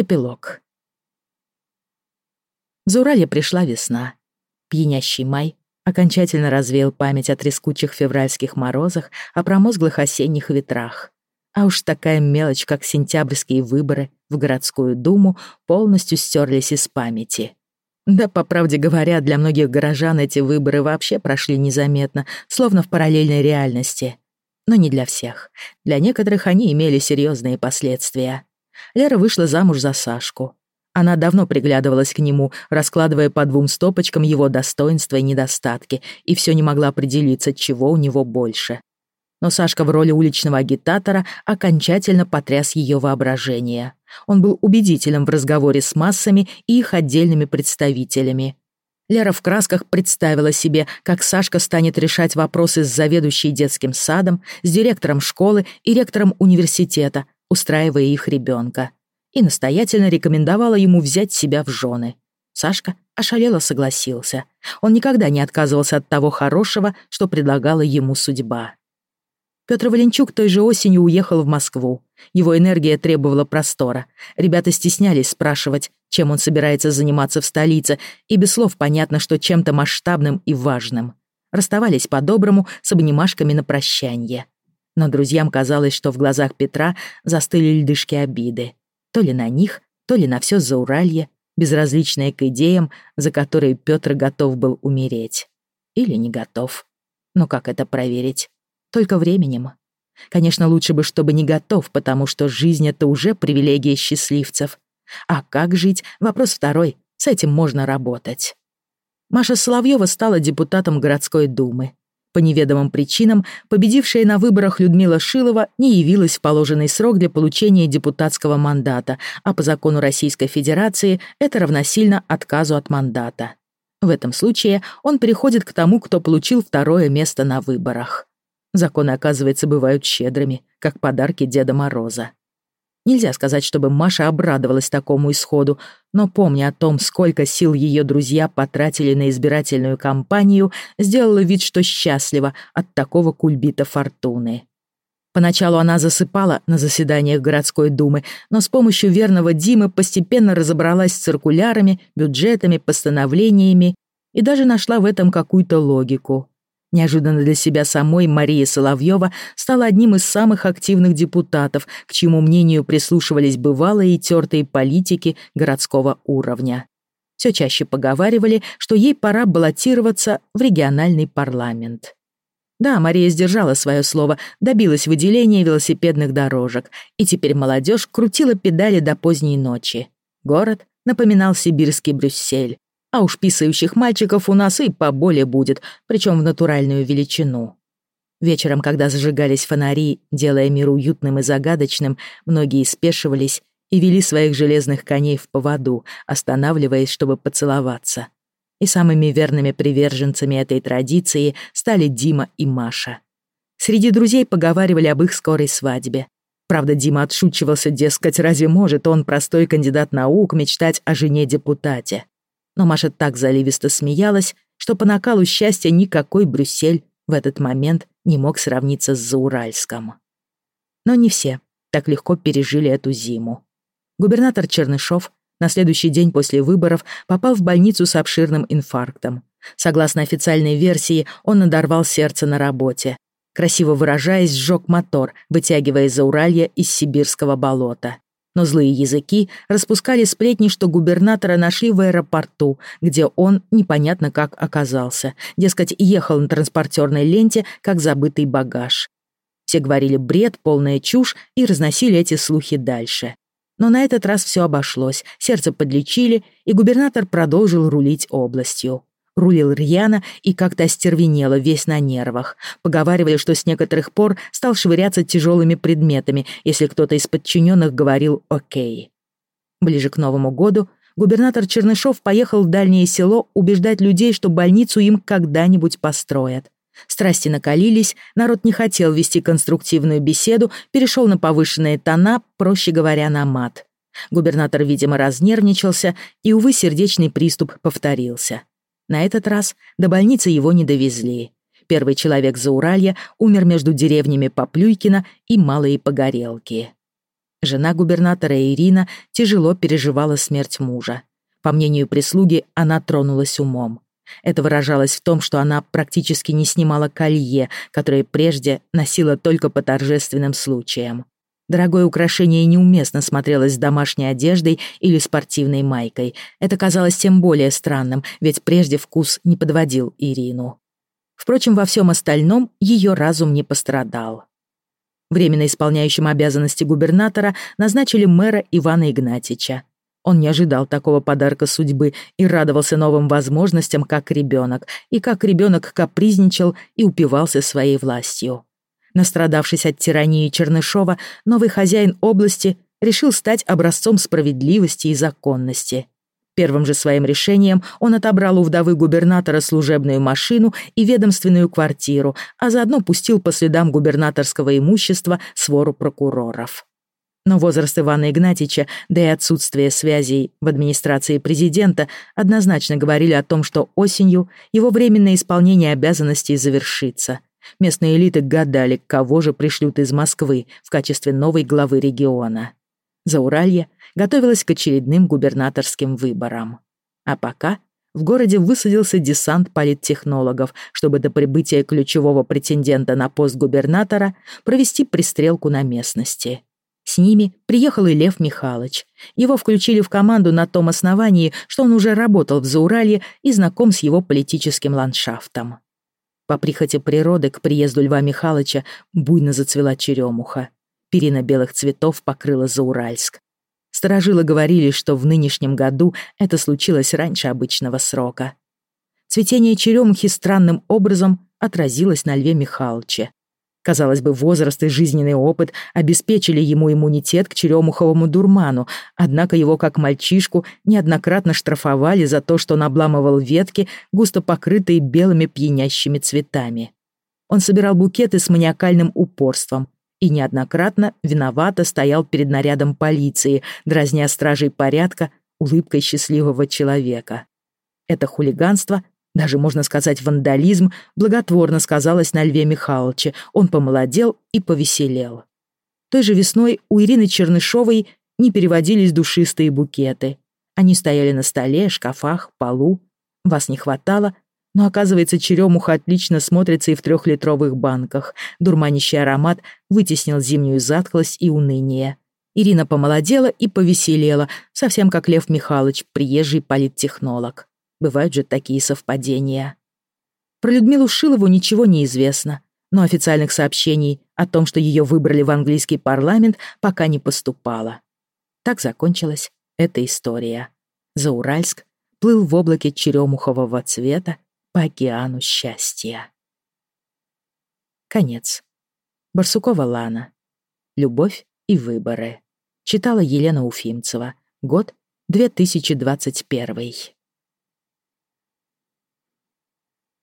Эпилог. В Зауралье пришла весна. Пьянящий май окончательно развеял память о трескучих февральских морозах, о промозглых осенних ветрах. А уж такая мелочь, как сентябрьские выборы в городскую думу, полностью стерлись из памяти. Да, по правде говоря, для многих горожан эти выборы вообще прошли незаметно, словно в параллельной реальности. Но не для всех. Для некоторых они имели серьезные последствия. Лера вышла замуж за Сашку. Она давно приглядывалась к нему, раскладывая по двум стопочкам его достоинства и недостатки, и все не могла определиться, чего у него больше. Но Сашка в роли уличного агитатора окончательно потряс ее воображение. Он был убедителем в разговоре с массами и их отдельными представителями. Лера в красках представила себе, как Сашка станет решать вопросы с заведующей детским садом, с директором школы и ректором университета, устраивая их ребенка. И настоятельно рекомендовала ему взять себя в жены. Сашка ошалело согласился. Он никогда не отказывался от того хорошего, что предлагала ему судьба. Петр Валенчук той же осенью уехал в Москву. Его энергия требовала простора. Ребята стеснялись спрашивать, чем он собирается заниматься в столице, и без слов понятно, что чем-то масштабным и важным. Расставались по-доброму с обнимашками на прощанье. Но друзьям казалось, что в глазах Петра застыли льдышки обиды. То ли на них, то ли на все Зауралье, безразличное к идеям, за которые Петр готов был умереть. Или не готов. Но как это проверить? Только временем. Конечно, лучше бы, чтобы не готов, потому что жизнь — это уже привилегия счастливцев. А как жить — вопрос второй. С этим можно работать. Маша Соловьева стала депутатом городской думы. По неведомым причинам победившая на выборах Людмила Шилова не явилась в положенный срок для получения депутатского мандата, а по закону Российской Федерации это равносильно отказу от мандата. В этом случае он переходит к тому, кто получил второе место на выборах. Законы, оказывается, бывают щедрыми, как подарки Деда Мороза. Нельзя сказать, чтобы Маша обрадовалась такому исходу, но помня о том, сколько сил ее друзья потратили на избирательную кампанию, сделала вид, что счастлива от такого кульбита фортуны. Поначалу она засыпала на заседаниях городской думы, но с помощью верного Димы постепенно разобралась с циркулярами, бюджетами, постановлениями и даже нашла в этом какую-то логику. Неожиданно для себя самой Мария Соловьева стала одним из самых активных депутатов, к чьему мнению прислушивались бывалые и тертые политики городского уровня. Все чаще поговаривали, что ей пора баллотироваться в региональный парламент. Да, Мария сдержала свое слово, добилась выделения велосипедных дорожек, и теперь молодежь крутила педали до поздней ночи. Город напоминал сибирский Брюссель. А уж писающих мальчиков у нас и поболее будет, причем в натуральную величину. Вечером, когда зажигались фонари, делая мир уютным и загадочным, многие спешивались и вели своих железных коней в поводу, останавливаясь, чтобы поцеловаться. И самыми верными приверженцами этой традиции стали Дима и Маша. Среди друзей поговаривали об их скорой свадьбе. Правда, Дима отшучивался, дескать, разве может он, простой кандидат наук, мечтать о жене-депутате? Но Маша так заливисто смеялась, что по накалу счастья никакой Брюссель в этот момент не мог сравниться с Зауральском. Но не все так легко пережили эту зиму. Губернатор Чернышов на следующий день после выборов попал в больницу с обширным инфарктом. Согласно официальной версии, он надорвал сердце на работе. Красиво выражаясь, сжег мотор, вытягивая Зауралье из сибирского болота но злые языки распускали сплетни, что губернатора нашли в аэропорту, где он непонятно как оказался. Дескать, ехал на транспортерной ленте, как забытый багаж. Все говорили бред, полная чушь и разносили эти слухи дальше. Но на этот раз все обошлось, сердце подлечили, и губернатор продолжил рулить областью. Рулил рьяно и как-то остервенело, весь на нервах. Поговаривали, что с некоторых пор стал швыряться тяжелыми предметами, если кто-то из подчиненных говорил «Окей». Ближе к Новому году губернатор Чернышов поехал в дальнее село убеждать людей, что больницу им когда-нибудь построят. Страсти накалились, народ не хотел вести конструктивную беседу, перешел на повышенные тона, проще говоря, на мат. Губернатор, видимо, разнервничался, и, увы, сердечный приступ повторился. На этот раз до больницы его не довезли. Первый человек за Уралья умер между деревнями Поплюйкина и Малые Погорелки. Жена губернатора Ирина тяжело переживала смерть мужа. По мнению прислуги, она тронулась умом. Это выражалось в том, что она практически не снимала колье, которое прежде носила только по торжественным случаям. Дорогое украшение неуместно смотрелось с домашней одеждой или спортивной майкой. Это казалось тем более странным, ведь прежде вкус не подводил Ирину. Впрочем, во всем остальном ее разум не пострадал. Временно исполняющим обязанности губернатора назначили мэра Ивана Игнатьича. Он не ожидал такого подарка судьбы и радовался новым возможностям, как ребенок, и как ребенок капризничал и упивался своей властью. Настрадавшись от тирании Чернышова, новый хозяин области решил стать образцом справедливости и законности. Первым же своим решением он отобрал у вдовы губернатора служебную машину и ведомственную квартиру, а заодно пустил по следам губернаторского имущества свору прокуроров. Но возраст Ивана Игнатьича, да и отсутствие связей в администрации президента однозначно говорили о том, что осенью его временное исполнение обязанностей завершится. Местные элиты гадали, кого же пришлют из Москвы в качестве новой главы региона. Зауралье готовилась к очередным губернаторским выборам. А пока в городе высадился десант политтехнологов, чтобы до прибытия ключевого претендента на пост губернатора провести пристрелку на местности. С ними приехал и Лев Михайлович. Его включили в команду на том основании, что он уже работал в Зауралье и знаком с его политическим ландшафтом. По прихоти природы к приезду Льва Михайловича буйно зацвела черемуха. Перина белых цветов покрыла Зауральск. Старожилы говорили, что в нынешнем году это случилось раньше обычного срока. Цветение черемухи странным образом отразилось на Льве Михайловиче. Казалось бы, возраст и жизненный опыт обеспечили ему иммунитет к черемуховому дурману, однако его, как мальчишку, неоднократно штрафовали за то, что он обламывал ветки, густо покрытые белыми пьянящими цветами. Он собирал букеты с маниакальным упорством, и неоднократно виновато стоял перед нарядом полиции, дразня стражей порядка улыбкой счастливого человека. Это хулиганство, даже можно сказать вандализм, благотворно сказалось на Льве Михайловиче. Он помолодел и повеселел. Той же весной у Ирины Чернышовой не переводились душистые букеты. Они стояли на столе, шкафах, полу. Вас не хватало, но, оказывается, черемуха отлично смотрится и в трехлитровых банках. Дурманящий аромат вытеснил зимнюю затхлость и уныние. Ирина помолодела и повеселела, совсем как Лев Михайлович, приезжий политтехнолог. Бывают же такие совпадения. Про Людмилу Шилову ничего не известно, но официальных сообщений о том, что ее выбрали в английский парламент, пока не поступало. Так закончилась эта история. Зауральск плыл в облаке черемухового цвета, по океану счастья. Конец. Барсукова Лана. Любовь и выборы. Читала Елена Уфимцева. Год 2021.